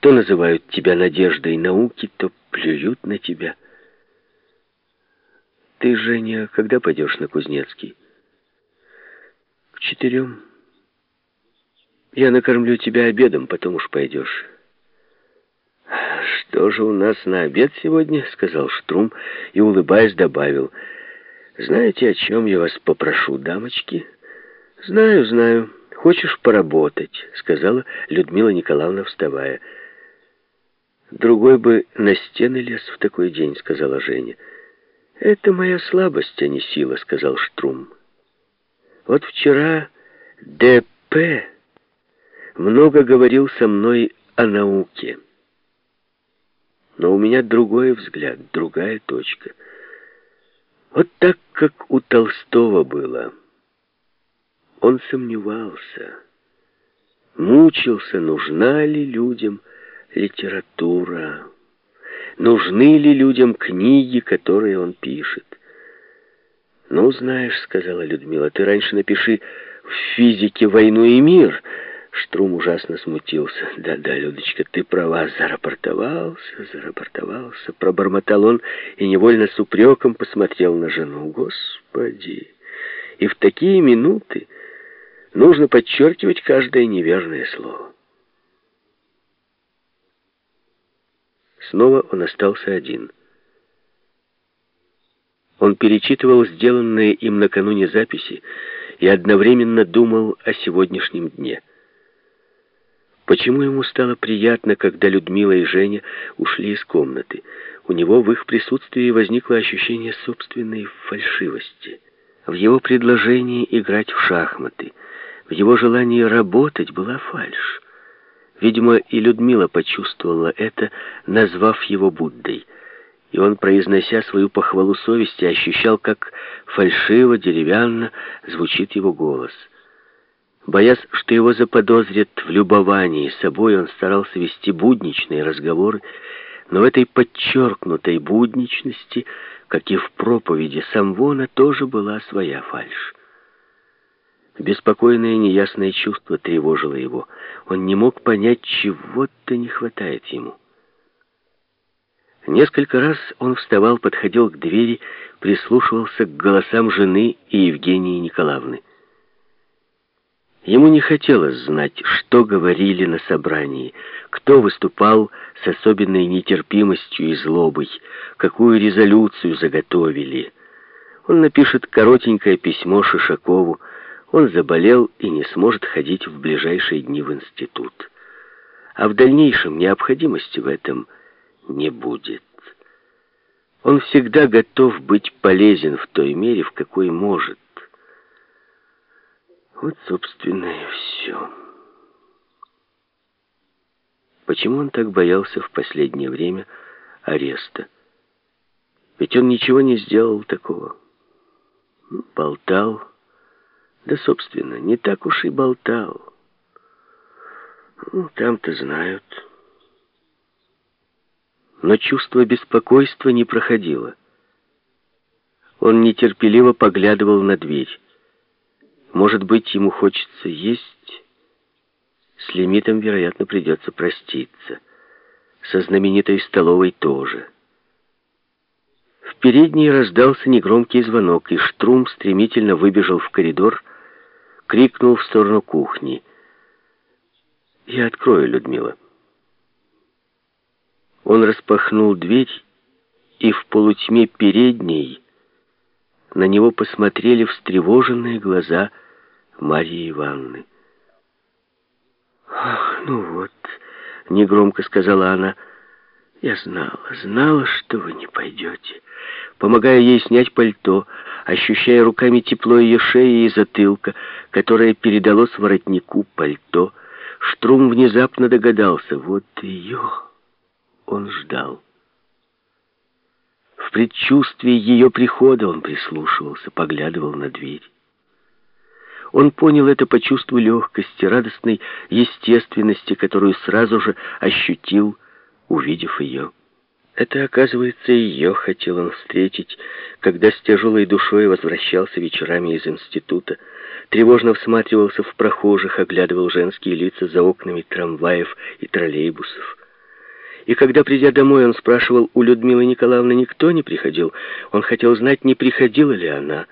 То называют тебя надеждой науки, то плюют на тебя. Ты, Женя, когда пойдешь на Кузнецкий? К четырем. Я накормлю тебя обедом, потом уж пойдешь. «Что же у нас на обед сегодня?» — сказал Штрум и, улыбаясь, добавил. «Знаете, о чем я вас попрошу, дамочки?» «Знаю, знаю. Хочешь поработать?» — сказала Людмила Николаевна, вставая. «Другой бы на стены лез в такой день», — сказала Женя. «Это моя слабость, а не сила», — сказал Штрум. «Вот вчера Д.П. много говорил со мной о науке». Но у меня другой взгляд, другая точка. Вот так, как у Толстого было. Он сомневался, мучился, нужна ли людям литература, нужны ли людям книги, которые он пишет. «Ну, знаешь, — сказала Людмила, — ты раньше напиши в физике «Войну и мир», Штрум ужасно смутился. «Да-да, Людочка, ты права, зарапортовался, зарапортовался». Пробормотал он и невольно с упреком посмотрел на жену. «Господи!» И в такие минуты нужно подчеркивать каждое неверное слово. Снова он остался один. Он перечитывал сделанные им накануне записи и одновременно думал о сегодняшнем дне. Почему ему стало приятно, когда Людмила и Женя ушли из комнаты? У него в их присутствии возникло ощущение собственной фальшивости. В его предложении играть в шахматы, в его желании работать была фальшь. Видимо, и Людмила почувствовала это, назвав его Буддой. И он, произнося свою похвалу совести, ощущал, как фальшиво, деревянно звучит его голос — Боясь, что его заподозрят в любовании собой, он старался вести будничные разговоры, но в этой подчеркнутой будничности, как и в проповеди Самвона, тоже была своя фальшь. Беспокойное неясное чувство тревожило его. Он не мог понять, чего-то не хватает ему. Несколько раз он вставал, подходил к двери, прислушивался к голосам жены и Евгении Николаевны. Ему не хотелось знать, что говорили на собрании, кто выступал с особенной нетерпимостью и злобой, какую резолюцию заготовили. Он напишет коротенькое письмо Шишакову, он заболел и не сможет ходить в ближайшие дни в институт. А в дальнейшем необходимости в этом не будет. Он всегда готов быть полезен в той мере, в какой может. Вот, собственно, и все. Почему он так боялся в последнее время ареста? Ведь он ничего не сделал такого. Болтал. Да, собственно, не так уж и болтал. Ну, там-то знают. Но чувство беспокойства не проходило. Он нетерпеливо поглядывал на дверь. Может быть, ему хочется есть. С лимитом, вероятно, придется проститься. Со знаменитой столовой тоже. В передней раздался негромкий звонок, и Штрум стремительно выбежал в коридор, крикнул в сторону кухни. «Я открою, Людмила». Он распахнул дверь, и в полутьме передней на него посмотрели встревоженные глаза Марии Ивановны. «Ах, ну вот», — негромко сказала она, — «я знала, знала, что вы не пойдете». Помогая ей снять пальто, ощущая руками тепло ее шеи и затылка, которое передалось воротнику пальто, Штрум внезапно догадался, вот ее он ждал. В предчувствии ее прихода он прислушивался, поглядывал на дверь. Он понял это по чувству легкости, радостной естественности, которую сразу же ощутил, увидев ее. Это, оказывается, ее хотел он встретить, когда с тяжелой душой возвращался вечерами из института, тревожно всматривался в прохожих, оглядывал женские лица за окнами трамваев и троллейбусов. И когда, придя домой, он спрашивал у Людмилы Николаевны, никто не приходил, он хотел знать, не приходила ли она.